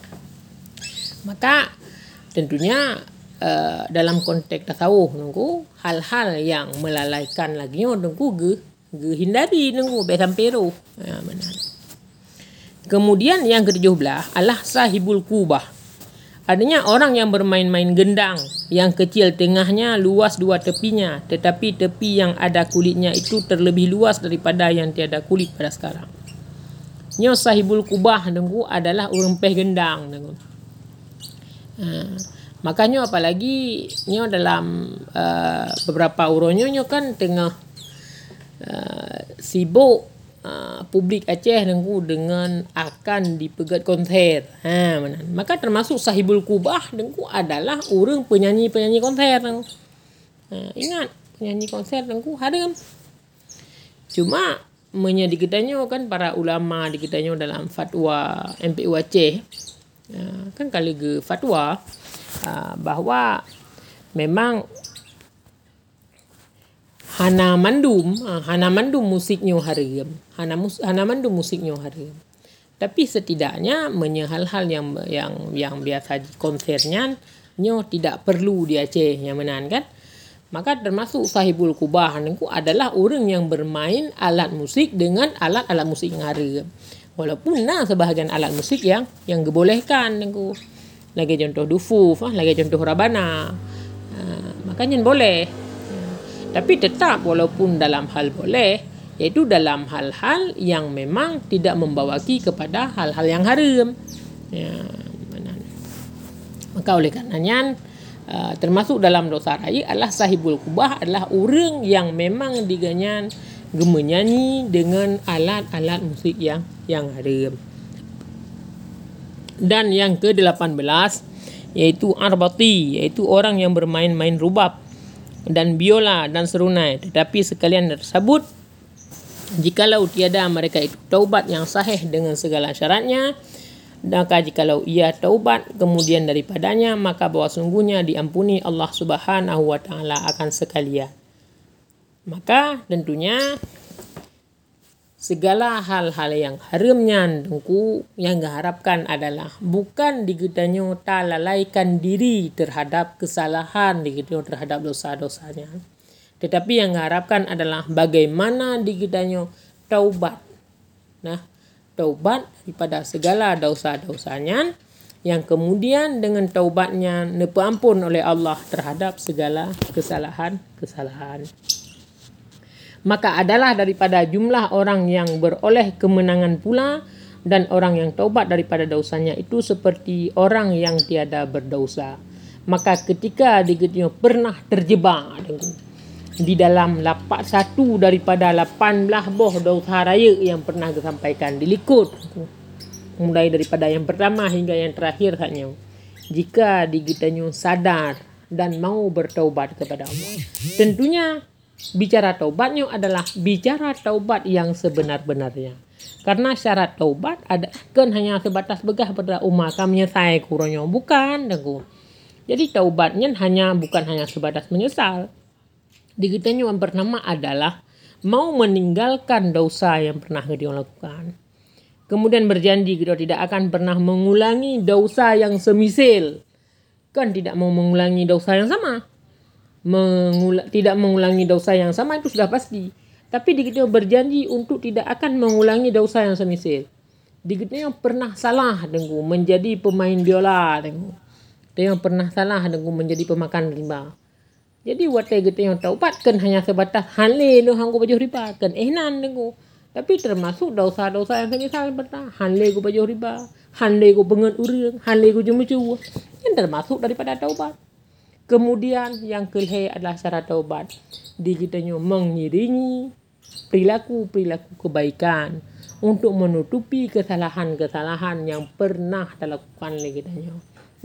[SPEAKER 1] Maka tentunya uh, dalam konteks tasawuf nunggu hal-hal yang melalaikan lagi nunggu ge, ge hindari nunggu besampero ya benar Kemudian yang ke-17 adalah sahibul kubah. Adanya orang yang bermain-main gendang yang kecil tengahnya luas dua tepinya tetapi tepi yang ada kulitnya itu terlebih luas daripada yang tiada kulit pada sekarang. Nyo sahibul kubah dengu adalah orang peh gendang dengu. Ha, makanya apalagi nyo dalam uh, beberapa uronyo nyo kan tengah uh, sibuk uh, publik Aceh nengku dengan akan dipegat konser. Ha mana? Maka termasuk Sahibul Kubah nengku adalah orang penyanyi-penyanyi konser. Ha, ingat penyanyi konser nengku haram. Cuma menjadi kedanya kan para ulama di kedanya dalam fatwa MPU Aceh uh, kan kali ke fatwa uh, bahawa memang Hana Mandum, uh, Hana Mandum musiknya haram. Hana, mus, Hana Mandum musiknya haram. Tapi setidaknya menye hal-hal yang yang yang biasa di konsernya nyo tidak perlu di Aceh yang menan kan. Maka termasuk sahibul kubah nengku adalah orang yang bermain alat musik dengan alat-alat musik yang haram. Walaupun nah sebahagian alat musik yang yang dibolehkan nengku. Lagi contoh dufuf, ah, lagi contoh rabana. Uh, makanya boleh. Tapi tetap walaupun dalam hal boleh, iaitu dalam hal-hal yang memang tidak membawaki kepada hal-hal yang haram. Ya, mana? Maka oleh karenanya, uh, termasuk dalam dosa raya adalah sahibul kubah adalah orang yang memang diganyan gemenyanyi dengan alat-alat musik yang yang haram. Dan yang ke-18 yaitu arbati iaitu orang yang bermain-main rubab dan biola dan serunai. Tetapi sekalian tersebut jikalau tiada mereka itu taubat yang sahih dengan segala syaratnya maka jikalau ia taubat kemudian daripadanya maka bahwa sungguhnya diampuni Allah Subhanahu wa taala akan sekalian. Maka tentunya segala hal-hal yang haramnya dengku yang diharapkan adalah bukan digedanyo ta lalaikan diri terhadap kesalahan digedanyo terhadap dosa-dosanya. Tetapi yang diharapkan adalah bagaimana digedanyo taubat. Nah taubat daripada segala dosa-dosanya yang kemudian dengan taubatnya nepampun oleh Allah terhadap segala kesalahan-kesalahan maka adalah daripada jumlah orang yang beroleh kemenangan pula dan orang yang taubat daripada dosanya itu seperti orang yang tiada berdosa. Maka ketika digitnya pernah terjebak di dalam lapak satu daripada lapan belah boh dosa raya yang pernah disampaikan di likut. Mulai daripada yang pertama hingga yang terakhir katnya. Jika digitanya sadar dan mau bertaubat kepada Allah. Tentunya bicara taubatnya adalah bicara taubat yang sebenar-benarnya. Karena syarat taubat ada kan hanya sebatas begah pada umat kami menyesal kurangnya bukan dengu. Jadi taubatnya hanya bukan hanya sebatas menyesal. Digitanya yang pertama adalah mau meninggalkan dosa yang pernah dia lakukan. Kemudian berjanji kita tidak akan pernah mengulangi dosa yang semisil. Kan tidak mau mengulangi dosa yang sama mengula- tidak mengulangi dosa yang sama itu sudah pasti. Tapi dia berjanji untuk tidak akan mengulangi dosa yang semisal. Yang pernah salah dengan menjadi pemain biola dengan dia yang pernah salah dengan menjadi pemakan riba. Jadi waktu kita yang taubat kan hanya sebatas hale lo hanggu baju riba kan ehnan dengan Tapi termasuk dosa-dosa yang semisal pernah. Hanle ku baju riba. Hanle ku pengen urang. Hanle ku jemu cuwa. Yang termasuk daripada taubat. Kemudian yang kelih adalah syarat taubat. Di kitanya mengiringi perilaku-perilaku kebaikan. Untuk menutupi kesalahan-kesalahan yang pernah dilakukan oleh kitanya.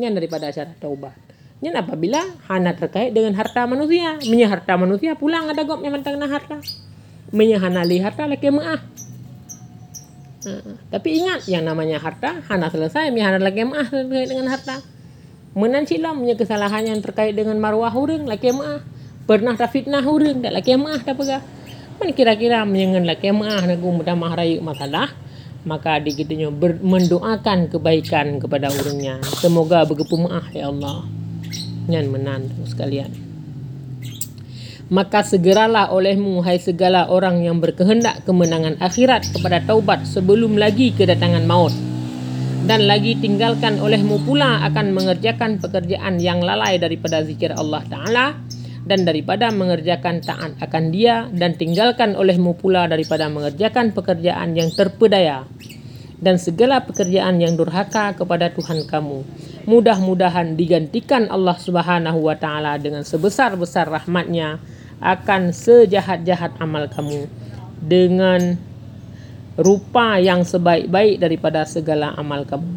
[SPEAKER 1] Yang daripada syarat taubat. Ini apabila hana terkait dengan harta manusia. Menya harta manusia pulang ada gop yang mentang harta punya hana li harta lagi maah. Ha, tapi ingat yang namanya harta hana selesai mi hana lagi maah terkait dengan harta. Menan sila punya kesalahan yang terkait dengan marwah urang lagi maah. Pernah tak fitnah urang tak lagi maah tak pegah. Mana kira-kira menyengen lagi maah nagu mudah mah rayu masalah maka digitunya mendoakan kebaikan kepada orangnya. Semoga bergepu maah ya Allah. Nyan menan sekalian maka segeralah olehmu hai segala orang yang berkehendak kemenangan akhirat kepada taubat sebelum lagi kedatangan maut dan lagi tinggalkan olehmu pula akan mengerjakan pekerjaan yang lalai daripada zikir Allah Ta'ala dan daripada mengerjakan taat akan dia dan tinggalkan olehmu pula daripada mengerjakan pekerjaan yang terpedaya dan segala pekerjaan yang durhaka kepada Tuhan kamu. Mudah-mudahan digantikan Allah Subhanahu wa taala dengan sebesar-besar rahmatnya akan sejahat-jahat amal kamu dengan rupa yang sebaik-baik daripada segala amal kamu.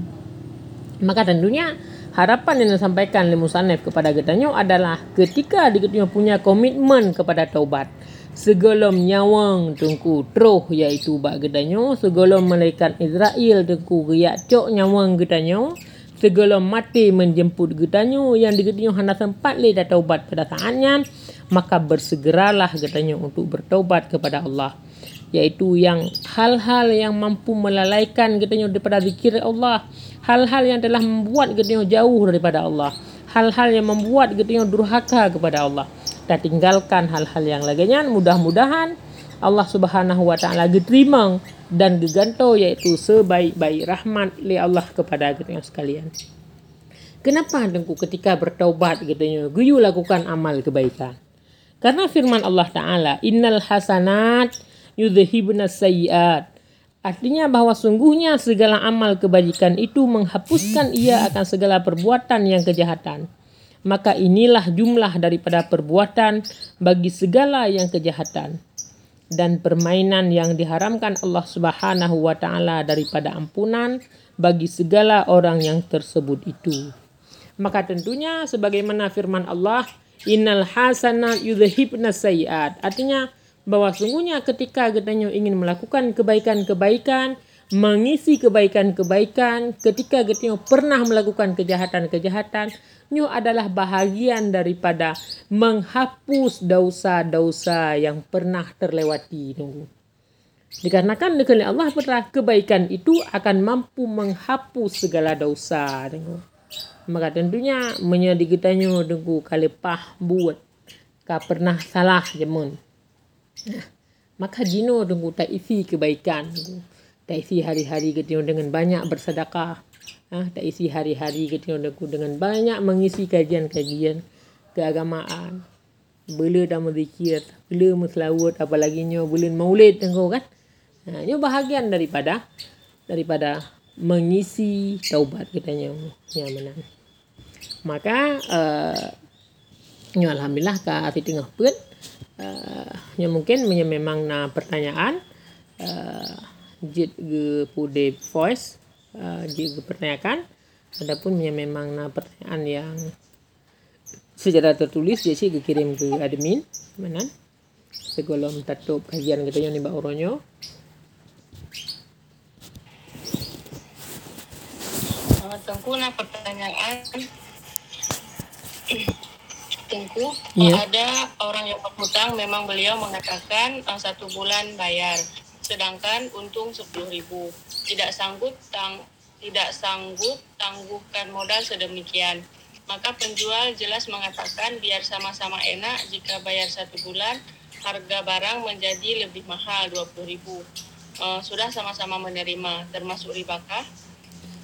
[SPEAKER 1] Maka tentunya harapan yang disampaikan oleh Musanef kepada Getanyo adalah ketika Getanyo punya komitmen kepada taubat. Segolom nyawang tungku troh iaitu bak Getanyo. Segolom malaikat Israel tungku riak cok nyawang Getanyo. Segolom mati menjemput Getanyo yang Getanyo hendak sempat leh taubat pada saatnya maka bersegeralah katanya untuk bertaubat kepada Allah yaitu yang hal-hal yang mampu melalaikan katanya daripada zikir Allah hal-hal yang telah membuat katanya jauh daripada Allah hal-hal yang membuat katanya durhaka kepada Allah dan tinggalkan hal-hal yang lainnya mudah-mudahan Allah Subhanahu wa taala diterima dan diganto yaitu sebaik-baik rahmat li Allah kepada kita sekalian. Kenapa dengku ketika bertaubat katanya, guyu lakukan amal kebaikan. Karena firman Allah Ta'ala, Innal hasanat yudhibna sayyat. Artinya bahawa sungguhnya segala amal kebajikan itu menghapuskan ia akan segala perbuatan yang kejahatan. Maka inilah jumlah daripada perbuatan bagi segala yang kejahatan. Dan permainan yang diharamkan Allah Subhanahu wa taala daripada ampunan bagi segala orang yang tersebut itu. Maka tentunya sebagaimana firman Allah, Innal hasana yudhibna sayiat. Artinya bahwa sungguhnya ketika getanyo ingin melakukan kebaikan-kebaikan, mengisi kebaikan-kebaikan, ketika getanyo pernah melakukan kejahatan-kejahatan, nyu adalah bahagian daripada menghapus dosa-dosa yang pernah terlewati. Nunggu. Dikarenakan dengan Allah pernah kebaikan itu akan mampu menghapus segala dosa. Nunggu maka tentunya menyedikitanya dengan kalepah buat ka pernah salah jemun maka dengan tak isi kebaikan. Tak isi hari-hari kita dengan banyak bersedekah. Ah tak isi hari-hari kita dengan banyak mengisi kajian-kajian keagamaan. Bela dan berzikir meselawat apalagi nyo bulan maulid tengok kan? Ha, ini bahagian daripada daripada mengisi taubat katanya yang menang maka uh, alhamdulillah ka ati tengah pun uh, nya mungkin menye memang na pertanyaan uh, jit ge pude voice uh, jit ge pertanyakan. Adapun menye memang na pertanyaan yang secara tertulis jadi ge kirim ke admin mana? Segolong tutup kajian kita yang ni ba oronyo
[SPEAKER 2] Tengku nak pertanyaan Tengku, yeah. ada orang yang berhutang memang beliau mengatakan uh, satu bulan bayar, sedangkan untung sepuluh ribu. Tidak sanggup tang tidak sanggup tangguhkan modal sedemikian. Maka penjual jelas mengatakan biar sama-sama enak jika bayar satu bulan harga barang menjadi lebih mahal dua puluh ribu. Uh, sudah sama-sama menerima termasuk ribakah?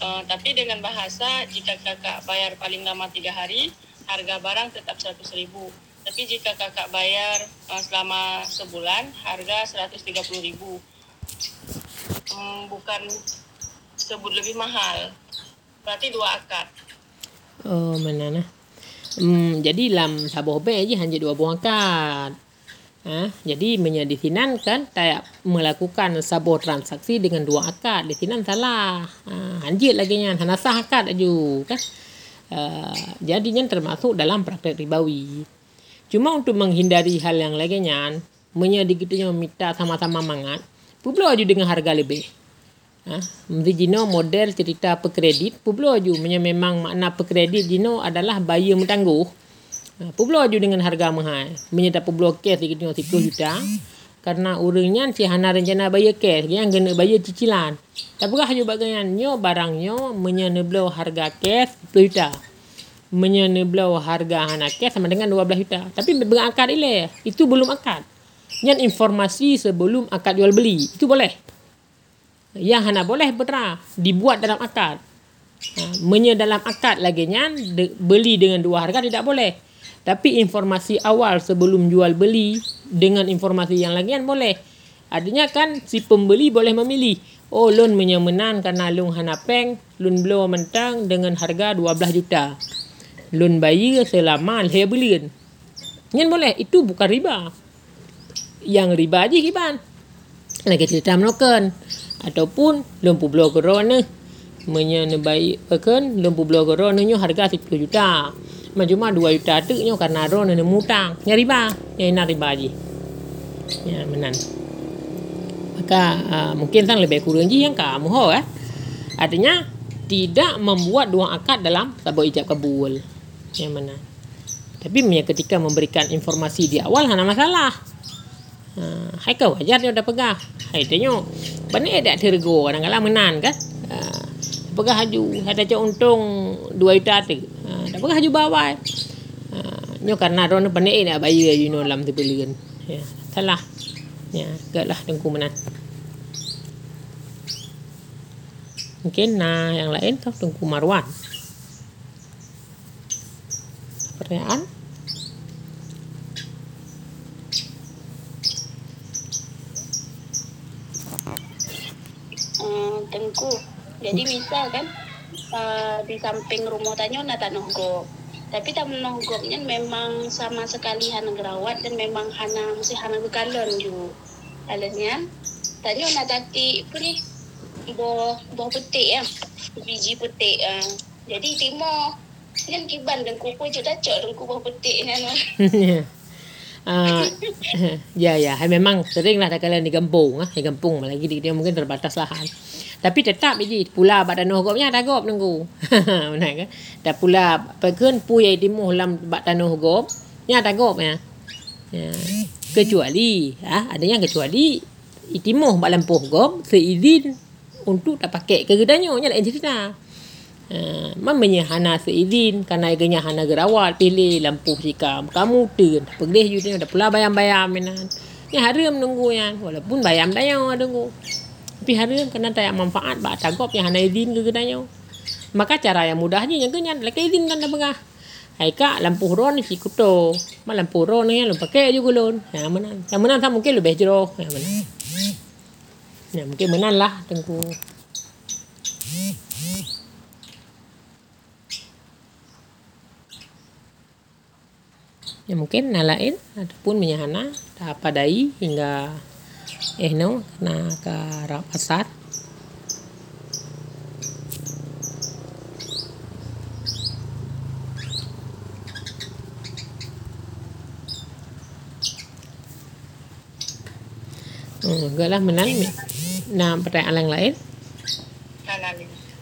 [SPEAKER 2] Uh, tapi dengan bahasa jika kakak bayar paling lama tiga hari harga barang tetap 100 ribu. Tapi jika kakak bayar uh, selama sebulan, harga 130 ribu. um, bukan sebut lebih mahal. Berarti dua akad.
[SPEAKER 1] Oh, mana nah. Hmm, jadi dalam sabuh bank je hanya dua buah akad. Ha, jadi menyedisinan kan tak melakukan sabuh transaksi dengan dua akad. Di sini salah. Ha, hanjit lagi nya. Hana sah akad aju kan. Uh, jadinya termasuk dalam praktek ribawi. Cuma untuk menghindari hal yang lainnya, menyedikitnya meminta sama-sama mangat, publik aju dengan harga lebih. Ha? Jino model cerita pekredit, publik aju menya memang makna pekredit Jino adalah bayar mentangguh. Ha, publik aju dengan harga mahal. Menyata publik kes di 10 juta. Karena orangnya si hana rencana bayar kes, yang kena bayar cicilan. Tapi kah aju bagiannya barangnya menyana harga kes 10 juta menyana belau harga hana cash sama dengan 12 juta. Tapi berangkat ile, itu belum akad. Yang informasi sebelum akad jual beli, itu boleh. Yang hana boleh betra dibuat dalam akad. Ha, menya dalam akad lagi nyan beli dengan dua harga tidak boleh. Tapi informasi awal sebelum jual beli dengan informasi yang lagi boleh. Artinya kan si pembeli boleh memilih. Oh, loan menyemenan karena loan hana peng, loan belau mentang dengan harga 12 juta loan bayi selama saya beli. Yang boleh, itu bukan riba. Yang riba aja kiban. Lagi cerita menoken. Ataupun loan publo korona. Menya ne bayi pekan loan publo korona nyo harga 10 juta. Cuma 2 juta tu nyo karena ron ne mutang. Yang riba. Yang nak riba. Ya, menan. Maka uh, mungkin sang lebih kurang je yang kamu ho eh. Artinya tidak membuat dua akad dalam sabuk ijab kabul yang mana tapi ketika memberikan informasi di awal hana masalah ha, hai kau wajar dia dah pegah hai tengok bani ada tergo kadang-kadang menan kan ha, pegah haju ada cak untung dua juta tu ha, dah pegah haju bawai ha, nyo karena ron bani nak bayar you know lam tu belian ya salah. Ya gaklah dengku menan Mungkin nah yang lain tu tunggu Marwan. Pertanyaan?
[SPEAKER 2] Uh, tengku. Jadi misal kan di samping rumah tanya nak nonggok. Tapi tak nonggoknya memang sama sekali hana gerawat dan memang hana mesti hana bekalon ju. Alasnya tanya nak tati apa ni? Buah buah petik ya. Biji petik. Uh. Jadi timur Kan kiban dan kuku dah cok dan kuku petik kan.
[SPEAKER 1] Uh, ya ya. Memang sering lah kalian di kampung ah. Di kampung lagi dia mungkin terbatas lahan tapi tetap biji pula bak tanah hogopnya ada gop nunggu benar kan dah pula pekan pu yang timuh lam bak tanah hogop nya ada gop ya. kecuali ah ada yang kecuali itimuh bak lampuh gop seizin untuk tak pakai ke gedanya nya lain cerita Uh, mamanya hana seizin kerana agaknya hana gerawat pilih lampu sikam kamu tu pergi you ada pula bayam-bayam menan ni nunggu yang walaupun bayam dayang ada nunggu tapi haram kerana tak manfaat bak tagop yang hana izin ke gedanya maka cara yang mudahnya yang kenya lagi izin kan dah pegah Hai kak lampu ron si kuto. Ma lampu ron ni lu pakai juga lon. Ya mana? Yang mana tak mungkin lebih jeruk. Ya mana? Ya mungkin mana lah tengku. Ya mungkin nalain ataupun menyahana padai hingga eh no na ke pasar Oh, enggak lah menang ni. Nah, pertanyaan yang lain?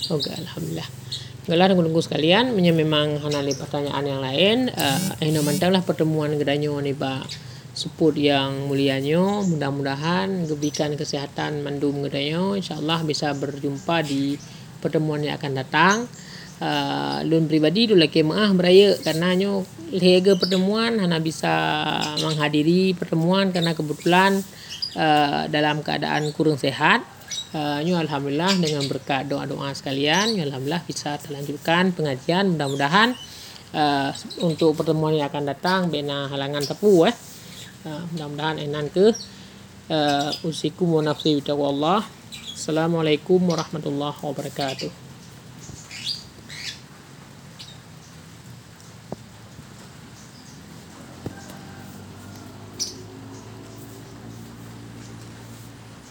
[SPEAKER 1] Oh, Alhamdulillah. Gelar tunggu sekalian, punya memang hana pertanyaan yang lain. Eh, uh, mantap lah pertemuan gedanyo ni ba support yang mulianyo. Mudah-mudahan kebaikan kesehatan mandum gedanyo. InsyaAllah bisa berjumpa di pertemuan yang akan datang. Uh, lun pribadi dulu lagi maaf beraya karena nyo lega pertemuan hana bisa menghadiri pertemuan karena kebetulan uh, dalam keadaan kurang sehat uh, alhamdulillah dengan berkat doa-doa sekalian alhamdulillah bisa terlanjutkan pengajian mudah-mudahan uh, untuk pertemuan yang akan datang bina halangan tepu eh uh, mudah-mudahan enan ke uh, usikum wa nafsi. Assalamualaikum warahmatullahi wabarakatuh.